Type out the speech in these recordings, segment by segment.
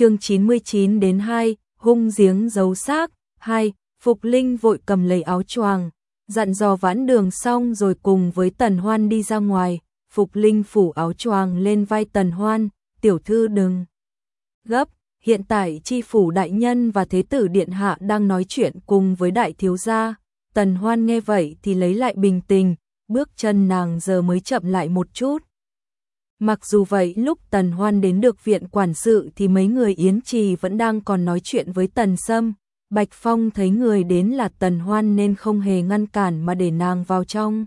chương 99 đến 2, hung giếng giấu xác, 2, Phục Linh vội cầm lấy áo choàng, dặn dò vãn đường xong rồi cùng với Tần Hoan đi ra ngoài, Phục Linh phủ áo choàng lên vai Tần Hoan, tiểu thư đừng gấp, hiện tại chi phủ đại nhân và thế tử điện hạ đang nói chuyện cùng với đại thiếu gia. Tần Hoan nghe vậy thì lấy lại bình tình, bước chân nàng giờ mới chậm lại một chút. Mặc dù vậy lúc Tần Hoan đến được viện quản sự thì mấy người Yến Trì vẫn đang còn nói chuyện với Tần Sâm. Bạch Phong thấy người đến là Tần Hoan nên không hề ngăn cản mà để nàng vào trong.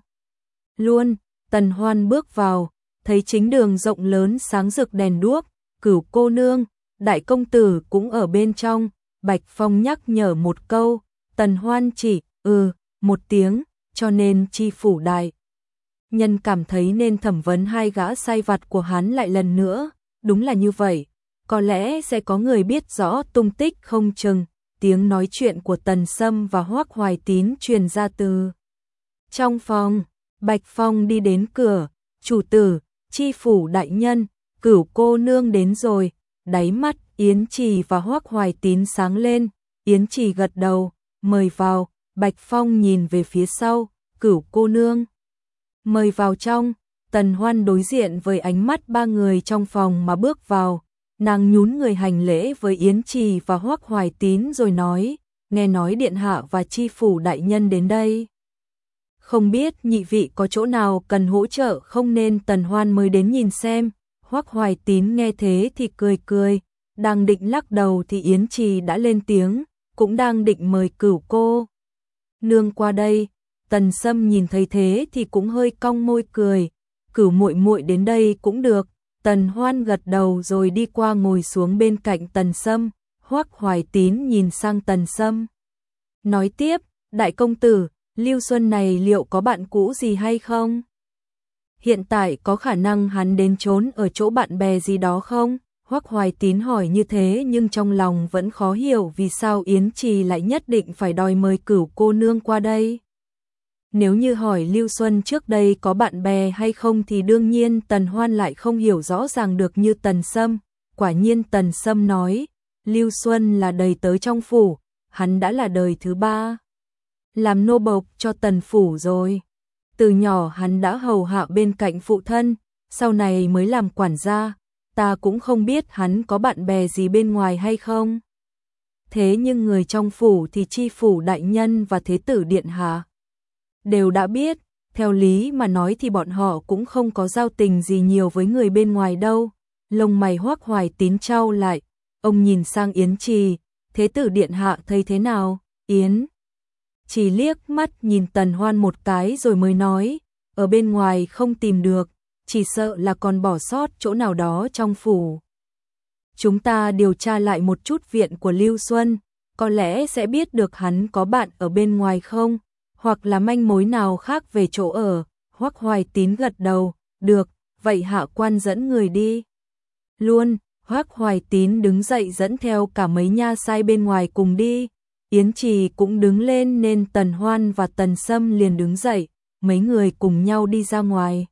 Luôn, Tần Hoan bước vào, thấy chính đường rộng lớn sáng rực đèn đuốc, cửu cô nương, đại công tử cũng ở bên trong. Bạch Phong nhắc nhở một câu, Tần Hoan chỉ, ừ, một tiếng, cho nên chi phủ đại nhân cảm thấy nên thẩm vấn hai gã sai vặt của hắn lại lần nữa, đúng là như vậy, có lẽ sẽ có người biết rõ tung tích không chừng, tiếng nói chuyện của Tần Sâm và Hoác Hoài Tín truyền ra từ trong phòng, Bạch Phong đi đến cửa, chủ tử, chi phủ đại nhân, cửu cô nương đến rồi, đáy mắt Yến Trì và Hoác Hoài Tín sáng lên, Yến Trì gật đầu, mời vào, Bạch Phong nhìn về phía sau, cửu cô nương mời vào trong, Tần Hoan đối diện với ánh mắt ba người trong phòng mà bước vào, nàng nhún người hành lễ với Yến Trì và Hoắc Hoài Tín rồi nói, nghe nói điện hạ và chi phủ đại nhân đến đây. Không biết nhị vị có chỗ nào cần hỗ trợ không nên Tần Hoan mới đến nhìn xem, Hoắc Hoài Tín nghe thế thì cười cười, đang định lắc đầu thì Yến Trì đã lên tiếng, cũng đang định mời cửu cô. Nương qua đây, Tần Sâm nhìn thấy thế thì cũng hơi cong môi cười, cửu muội muội đến đây cũng được. Tần Hoan gật đầu rồi đi qua ngồi xuống bên cạnh Tần Sâm, Hoắc Hoài Tín nhìn sang Tần Sâm. Nói tiếp, đại công tử, Lưu Xuân này liệu có bạn cũ gì hay không? Hiện tại có khả năng hắn đến trốn ở chỗ bạn bè gì đó không? Hoắc Hoài Tín hỏi như thế nhưng trong lòng vẫn khó hiểu vì sao Yến Trì lại nhất định phải đòi mời cửu cô nương qua đây. Nếu như hỏi Lưu Xuân trước đây có bạn bè hay không thì đương nhiên Tần Hoan lại không hiểu rõ ràng được như Tần Sâm. Quả nhiên Tần Sâm nói, Lưu Xuân là đầy tới trong phủ, hắn đã là đời thứ ba. Làm nô bộc cho Tần Phủ rồi. Từ nhỏ hắn đã hầu hạ bên cạnh phụ thân, sau này mới làm quản gia, ta cũng không biết hắn có bạn bè gì bên ngoài hay không. Thế nhưng người trong phủ thì chi phủ đại nhân và thế tử điện hạ đều đã biết, theo lý mà nói thì bọn họ cũng không có giao tình gì nhiều với người bên ngoài đâu. Lông mày hoác hoài tín trao lại, ông nhìn sang Yến Trì, thế tử điện hạ thấy thế nào, Yến. Chỉ liếc mắt nhìn tần hoan một cái rồi mới nói, ở bên ngoài không tìm được, chỉ sợ là còn bỏ sót chỗ nào đó trong phủ. Chúng ta điều tra lại một chút viện của Lưu Xuân, có lẽ sẽ biết được hắn có bạn ở bên ngoài không? Hoặc là manh mối nào khác về chỗ ở, Hoắc Hoài Tín gật đầu, được, vậy hạ quan dẫn người đi. Luôn, Hoắc Hoài Tín đứng dậy dẫn theo cả mấy nha sai bên ngoài cùng đi. Yến Trì cũng đứng lên nên Tần Hoan và Tần Sâm liền đứng dậy, mấy người cùng nhau đi ra ngoài.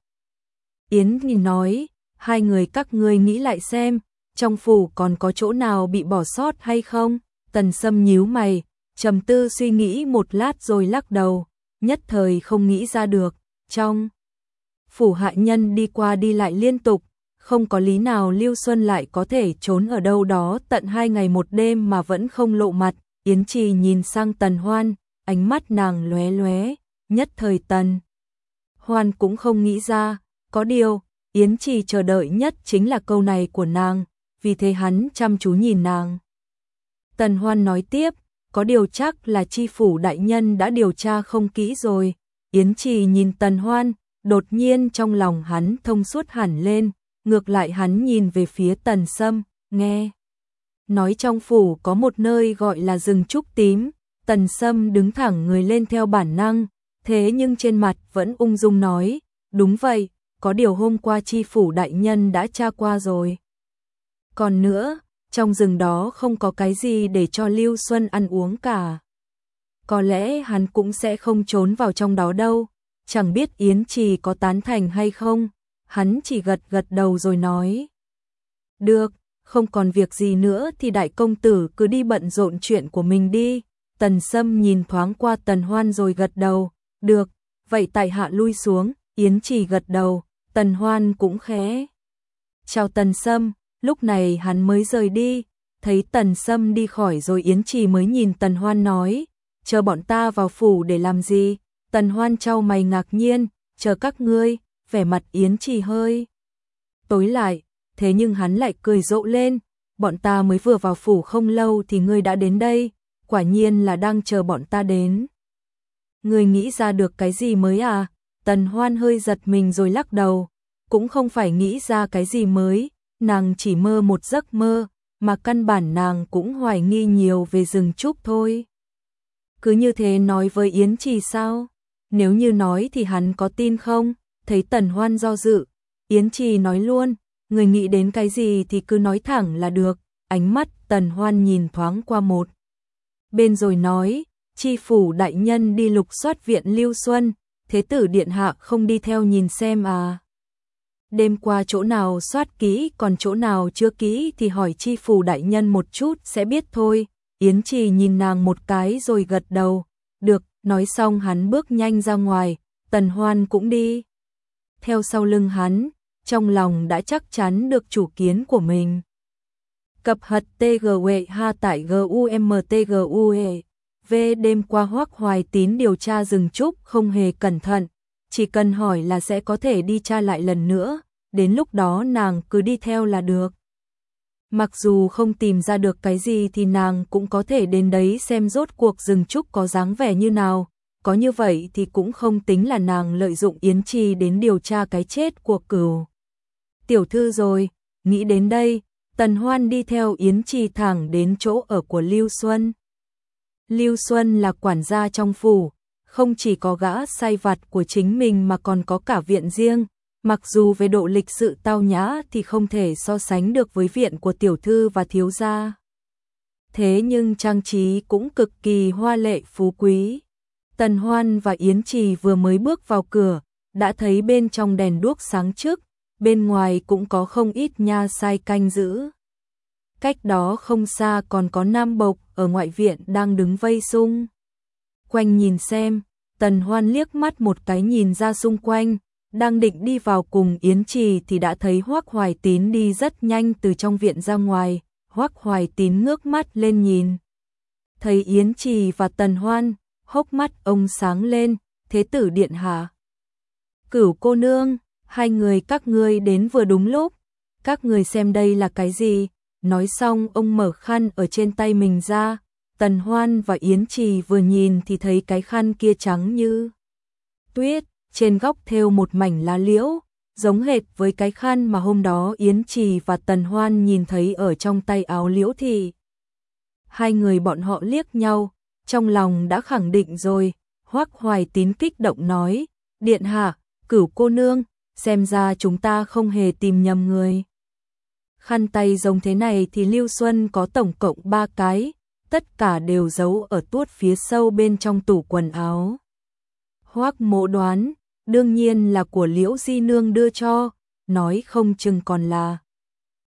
Yến nhìn nói, hai người các ngươi nghĩ lại xem, trong phủ còn có chỗ nào bị bỏ sót hay không? Tần Sâm nhíu mày, trầm tư suy nghĩ một lát rồi lắc đầu, nhất thời không nghĩ ra được, trong phủ hạ nhân đi qua đi lại liên tục, không có lý nào Lưu Xuân lại có thể trốn ở đâu đó tận hai ngày một đêm mà vẫn không lộ mặt, Yến Trì nhìn sang Tần Hoan, ánh mắt nàng lóe lóe, nhất thời Tần Hoan cũng không nghĩ ra, có điều, Yến Trì chờ đợi nhất chính là câu này của nàng, vì thế hắn chăm chú nhìn nàng. Tần Hoan nói tiếp, có điều chắc là chi phủ đại nhân đã điều tra không kỹ rồi. Yến Trì nhìn Tần Hoan, đột nhiên trong lòng hắn thông suốt hẳn lên, ngược lại hắn nhìn về phía Tần Sâm, nghe. Nói trong phủ có một nơi gọi là rừng trúc tím, Tần Sâm đứng thẳng người lên theo bản năng, thế nhưng trên mặt vẫn ung dung nói, đúng vậy, có điều hôm qua chi phủ đại nhân đã tra qua rồi. Còn nữa, trong rừng đó không có cái gì để cho Lưu Xuân ăn uống cả. Có lẽ hắn cũng sẽ không trốn vào trong đó đâu, chẳng biết Yến Trì có tán thành hay không, hắn chỉ gật gật đầu rồi nói. Được, không còn việc gì nữa thì đại công tử cứ đi bận rộn chuyện của mình đi. Tần Sâm nhìn thoáng qua Tần Hoan rồi gật đầu, được, vậy tại hạ lui xuống, Yến Trì gật đầu, Tần Hoan cũng khẽ. Chào Tần Sâm, lúc này hắn mới rời đi, thấy Tần Sâm đi khỏi rồi Yến Trì mới nhìn Tần Hoan nói, chờ bọn ta vào phủ để làm gì? Tần Hoan trao mày ngạc nhiên, chờ các ngươi, vẻ mặt Yến Trì hơi tối lại, thế nhưng hắn lại cười rộ lên, bọn ta mới vừa vào phủ không lâu thì ngươi đã đến đây, quả nhiên là đang chờ bọn ta đến. Ngươi nghĩ ra được cái gì mới à? Tần Hoan hơi giật mình rồi lắc đầu, cũng không phải nghĩ ra cái gì mới, nàng chỉ mơ một giấc mơ, mà căn bản nàng cũng hoài nghi nhiều về rừng trúc thôi. Cứ như thế nói với Yến Trì sao? Nếu như nói thì hắn có tin không? Thấy Tần Hoan do dự, Yến Trì nói luôn, người nghĩ đến cái gì thì cứ nói thẳng là được, ánh mắt Tần Hoan nhìn thoáng qua một. Bên rồi nói, chi phủ đại nhân đi lục soát viện Lưu Xuân, thế tử điện hạ không đi theo nhìn xem à. Đêm qua chỗ nào soát kỹ còn chỗ nào chưa kỹ thì hỏi chi phủ đại nhân một chút sẽ biết thôi. Yến Trì nhìn nàng một cái rồi gật đầu. Được, nói xong hắn bước nhanh ra ngoài, Tần Hoan cũng đi. Theo sau lưng hắn, trong lòng đã chắc chắn được chủ kiến của mình. Cập hật TGUE ha tại GUMTGUE. V đêm qua Hoắc Hoài Tín điều tra rừng trúc không hề cẩn thận, chỉ cần hỏi là sẽ có thể đi tra lại lần nữa, đến lúc đó nàng cứ đi theo là được. Mặc dù không tìm ra được cái gì thì nàng cũng có thể đến đấy xem rốt cuộc rừng trúc có dáng vẻ như nào, có như vậy thì cũng không tính là nàng lợi dụng Yến Trì đến điều tra cái chết của cửu. Tiểu thư rồi, nghĩ đến đây, Tần Hoan đi theo Yến Trì thẳng đến chỗ ở của Lưu Xuân. Lưu Xuân là quản gia trong phủ, không chỉ có gã sai vặt của chính mình mà còn có cả viện riêng, mặc dù về độ lịch sự tao nhã thì không thể so sánh được với viện của tiểu thư và thiếu gia. Thế nhưng trang trí cũng cực kỳ hoa lệ phú quý. Tần Hoan và Yến Trì vừa mới bước vào cửa, đã thấy bên trong đèn đuốc sáng trước, bên ngoài cũng có không ít nha sai canh giữ. Cách đó không xa còn có nam bộc ở ngoại viện đang đứng vây xung. Quanh nhìn xem, Tần Hoan liếc mắt một cái nhìn ra xung quanh, đang định đi vào cùng Yến Trì thì đã thấy Hoắc Hoài Tín đi rất nhanh từ trong viện ra ngoài, Hoắc Hoài Tín ngước mắt lên nhìn. Thấy Yến Trì và Tần Hoan, hốc mắt ông sáng lên, thế tử điện hạ. Cửu cô nương, hai người các ngươi đến vừa đúng lúc, các người xem đây là cái gì? Nói xong ông mở khăn ở trên tay mình ra, Tần Hoan và Yến Trì vừa nhìn thì thấy cái khăn kia trắng như tuyết, trên góc thêu một mảnh lá liễu, giống hệt với cái khăn mà hôm đó Yến Trì và Tần Hoan nhìn thấy ở trong tay áo liễu thì. Hai người bọn họ liếc nhau, trong lòng đã khẳng định rồi, Hoắc Hoài Tín kích động nói, Điện hạ, cửu cô nương, xem ra chúng ta không hề tìm nhầm người. Khăn tay giống thế này thì Lưu Xuân có tổng cộng 3 cái, tất cả đều giấu ở tuốt phía sâu bên trong tủ quần áo. Hoắc mộ đoán, đương nhiên là của Liễu Di Nương đưa cho, nói không chừng còn là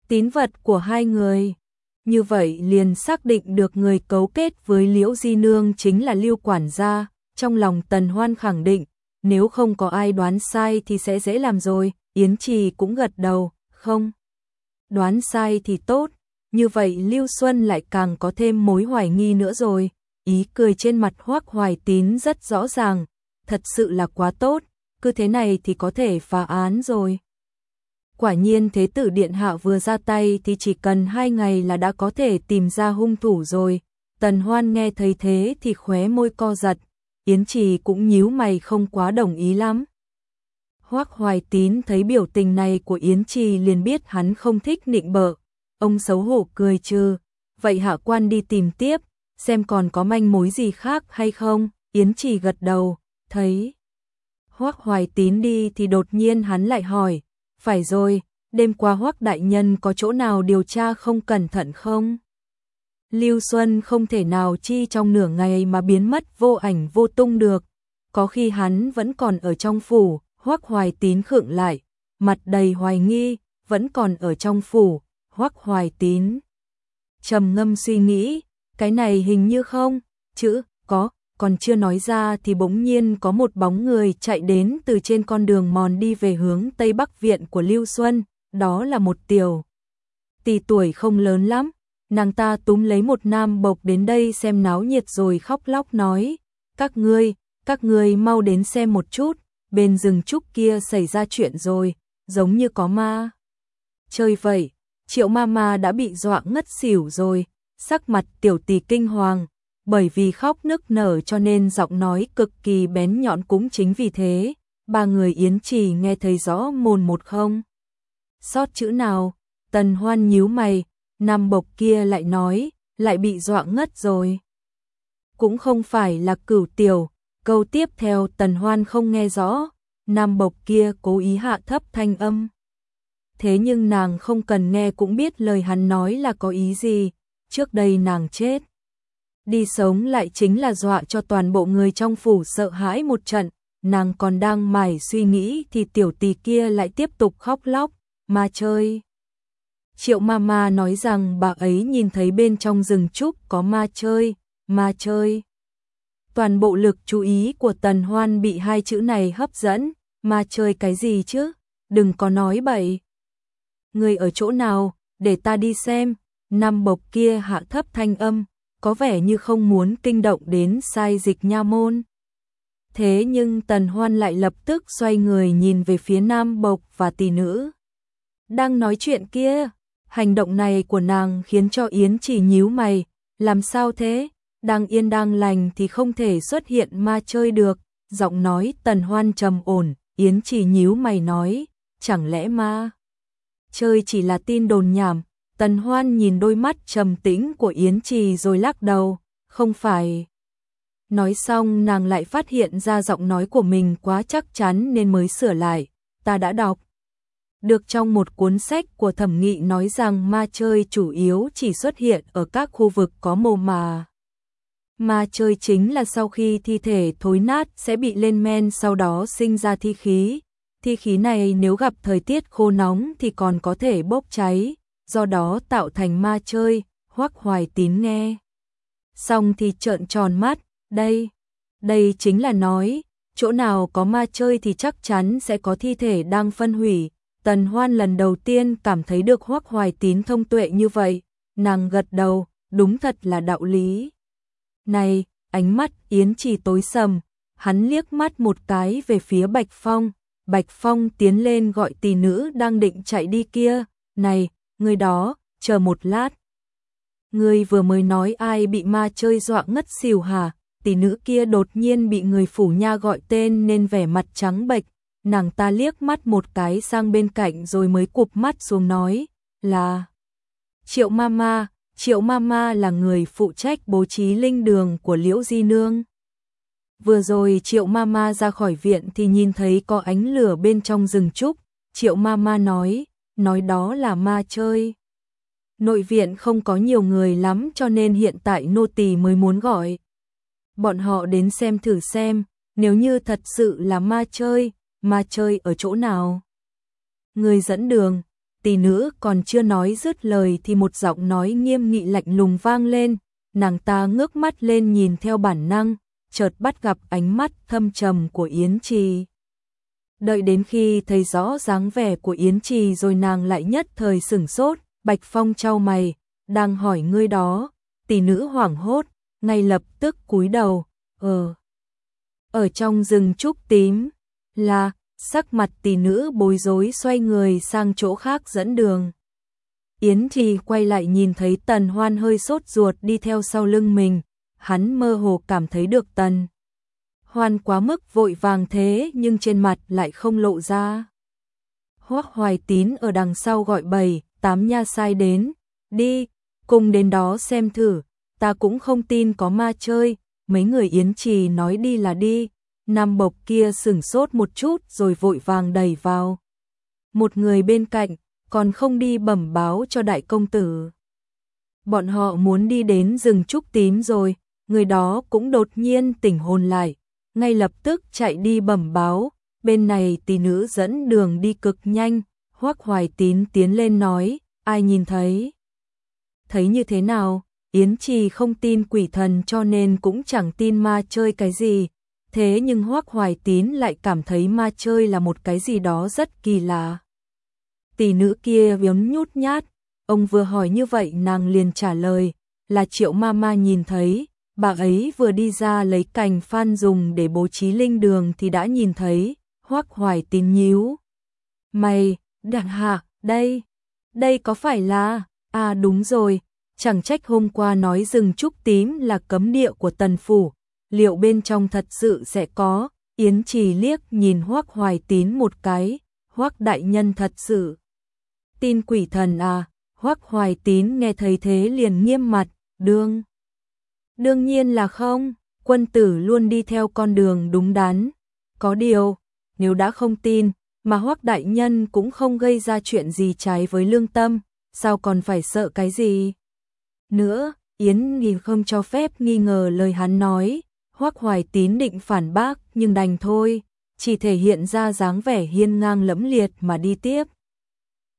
tín vật của hai người. Như vậy liền xác định được người cấu kết với Liễu Di Nương chính là Lưu Quản gia, trong lòng Tần Hoan khẳng định, nếu không có ai đoán sai thì sẽ dễ làm rồi, Yến Trì cũng gật đầu, không. Đoán sai thì tốt, như vậy Lưu Xuân lại càng có thêm mối hoài nghi nữa rồi, ý cười trên mặt Hoắc Hoài Tín rất rõ ràng, thật sự là quá tốt, cứ thế này thì có thể phá án rồi. Quả nhiên Thế tử Điện Hạ vừa ra tay thì chỉ cần hai ngày là đã có thể tìm ra hung thủ rồi. Tần Hoan nghe thấy thế thì khóe môi co giật, Yến Trì cũng nhíu mày không quá đồng ý lắm. Hoắc Hoài Tín thấy biểu tình này của Yến Trì liền biết hắn không thích nịnh bợ. Ông xấu hổ cười trừ, vậy hạ quan đi tìm tiếp, xem còn có manh mối gì khác hay không. Yến Trì gật đầu, thấy. Hoắc Hoài Tín đi thì đột nhiên hắn lại hỏi, phải rồi, đêm qua Hoắc đại nhân có chỗ nào điều tra không cẩn thận không? Lưu Xuân không thể nào chi trong nửa ngày mà biến mất vô ảnh vô tung được, có khi hắn vẫn còn ở trong phủ, Hoắc Hoài Tín khựng lại, mặt đầy hoài nghi, vẫn còn ở trong phủ, Hoắc Hoài Tín. Trầm ngâm suy nghĩ, cái này hình như không, chữ, có, còn chưa nói ra thì bỗng nhiên có một bóng người chạy đến từ trên con đường mòn đi về hướng Tây Bắc Viện của Lưu Xuân, đó là một tiểu. Tỷ tuổi không lớn lắm, nàng ta túm lấy một nam bộc đến đây xem náo nhiệt rồi khóc lóc nói, các ngươi, các ngươi mau đến xem một chút, bên rừng trúc kia xảy ra chuyện rồi, giống như có ma. Chơi vậy, triệu mama đã bị dọa ngất xỉu rồi, sắc mặt tiểu tỷ kinh hoàng, bởi vì khóc nức nở cho nên giọng nói cực kỳ bén nhọn cũng chính vì thế, ba người Yến Trì nghe thấy rõ mồn một không. Sót chữ nào, tần hoan nhíu mày, nam bộc kia lại nói, lại bị dọa ngất rồi. Cũng không phải là cửu tiểu, câu tiếp theo tần hoan không nghe rõ, nam bộc kia cố ý hạ thấp thanh âm. Thế nhưng nàng không cần nghe cũng biết lời hắn nói là có ý gì, trước đây nàng chết. Đi sống lại chính là dọa cho toàn bộ người trong phủ sợ hãi một trận, nàng còn đang mải suy nghĩ thì tiểu tỳ kia lại tiếp tục khóc lóc, ma chơi. Triệu Mama nói rằng bà ấy nhìn thấy bên trong rừng trúc có ma chơi, ma chơi. Toàn bộ lực chú ý của Tần Hoan bị hai chữ này hấp dẫn, ma chơi cái gì chứ, đừng có nói bậy. Người ở chỗ nào, để ta đi xem, Nam bộc kia hạ thấp thanh âm, có vẻ như không muốn kinh động đến sai dịch nha môn. Thế nhưng Tần Hoan lại lập tức xoay người nhìn về phía Nam Bộc và tỷ nữ. Đang nói chuyện kia, hành động này của nàng khiến cho Yến chỉ nhíu mày, làm sao thế, đang yên đang lành thì không thể xuất hiện ma chơi được, giọng nói Tần Hoan trầm ổn, Yến chỉ nhíu mày nói, chẳng lẽ ma chơi chỉ là tin đồn nhảm, Tần Hoan nhìn đôi mắt trầm tĩnh của Yến Trì rồi lắc đầu, không phải. Nói xong nàng lại phát hiện ra giọng nói của mình quá chắc chắn nên mới sửa lại, ta đã đọc. Được trong một cuốn sách của thẩm nghị nói rằng ma chơi chủ yếu chỉ xuất hiện ở các khu vực có mồ mà. Ma chơi chính là sau khi thi thể thối nát sẽ bị lên men sau đó sinh ra thi khí. Thi khí này nếu gặp thời tiết khô nóng thì còn có thể bốc cháy, do đó tạo thành ma chơi, hoắc hoài tín nghe. Xong thì trợn tròn mắt, đây, đây chính là nói, chỗ nào có ma chơi thì chắc chắn sẽ có thi thể đang phân hủy. Tần Hoan lần đầu tiên cảm thấy được hoắc hoài tín thông tuệ như vậy, nàng gật đầu, đúng thật là đạo lý. Này, ánh mắt Yến chỉ tối sầm, hắn liếc mắt một cái về phía Bạch Phong, Bạch Phong tiến lên gọi tỷ nữ đang định chạy đi kia, này, người đó, chờ một lát. Người vừa mới nói ai bị ma chơi dọa ngất xỉu hả? Tỷ nữ kia đột nhiên bị người phủ nha gọi tên nên vẻ mặt trắng bệch, nàng ta liếc mắt một cái sang bên cạnh rồi mới cụp mắt xuống nói, là Triệu Mama, Triệu Mama là người phụ trách bố trí linh đường của Liễu Di Nương. Vừa rồi Triệu Mama ra khỏi viện thì nhìn thấy có ánh lửa bên trong rừng trúc, Triệu Mama nói, nói đó là ma chơi. Nội viện không có nhiều người lắm cho nên hiện tại nô tỳ mới muốn gọi. Bọn họ đến xem thử xem, nếu như thật sự là ma chơi, ma chơi ở chỗ nào. Người dẫn đường, tỷ nữ còn chưa nói dứt lời thì một giọng nói nghiêm nghị lạnh lùng vang lên, nàng ta ngước mắt lên nhìn theo bản năng, chợt bắt gặp ánh mắt thâm trầm của Yến Trì. Đợi đến khi thấy rõ dáng vẻ của Yến Trì rồi nàng lại nhất thời sửng sốt, Bạch Phong trao mày, đang hỏi ngươi đó, tỷ nữ hoảng hốt, ngay lập tức cúi đầu, ờ. Ở trong rừng trúc tím, là, sắc mặt tỷ nữ bối rối xoay người sang chỗ khác dẫn đường. Yến Trì quay lại nhìn thấy Tần Hoan hơi sốt ruột đi theo sau lưng mình, hắn mơ hồ cảm thấy được Tần hoan quá mức vội vàng thế nhưng trên mặt lại không lộ ra. Hoắc Hoài Tín ở đằng sau gọi bầy, tám nha sai đến, đi, cùng đến đó xem thử, ta cũng không tin có ma chơi, mấy người yến trì nói đi là đi, nam bộc kia sửng sốt một chút rồi vội vàng đẩy vào. Một người bên cạnh, còn không đi bẩm báo cho đại công tử. Bọn họ muốn đi đến rừng trúc tím rồi, người đó cũng đột nhiên tỉnh hồn lại, ngay lập tức chạy đi bẩm báo, bên này tỷ nữ dẫn đường đi cực nhanh, Hoắc Hoài Tín tiến lên nói, ai nhìn thấy? Thấy như thế nào? Yến Trì không tin quỷ thần cho nên cũng chẳng tin ma chơi cái gì, thế nhưng Hoắc Hoài Tín lại cảm thấy ma chơi là một cái gì đó rất kỳ lạ. Tỷ nữ kia vốn nhút nhát, ông vừa hỏi như vậy nàng liền trả lời, là Triệu ma ma nhìn thấy, bà ấy vừa đi ra lấy cành phan dùng để bố trí linh đường thì đã nhìn thấy, Hoắc Hoài Tín nhíu. Mày, đàn hạ, đây, đây có phải là, à đúng rồi, chẳng trách hôm qua nói rừng trúc tím là cấm địa của tần phủ, liệu bên trong thật sự sẽ có, Yến Trì liếc nhìn Hoắc Hoài Tín một cái, Hoắc đại nhân thật sự. Tin quỷ thần à, Hoắc Hoài Tín nghe thấy thế liền nghiêm mặt, đương. Đương nhiên là không, quân tử luôn đi theo con đường đúng đắn. Có điều, nếu đã không tin, mà Hoắc đại nhân cũng không gây ra chuyện gì trái với lương tâm, sao còn phải sợ cái gì? Nữa, Yến Nghi không cho phép nghi ngờ lời hắn nói, Hoắc Hoài Tín định phản bác nhưng đành thôi, chỉ thể hiện ra dáng vẻ hiên ngang lẫm liệt mà đi tiếp.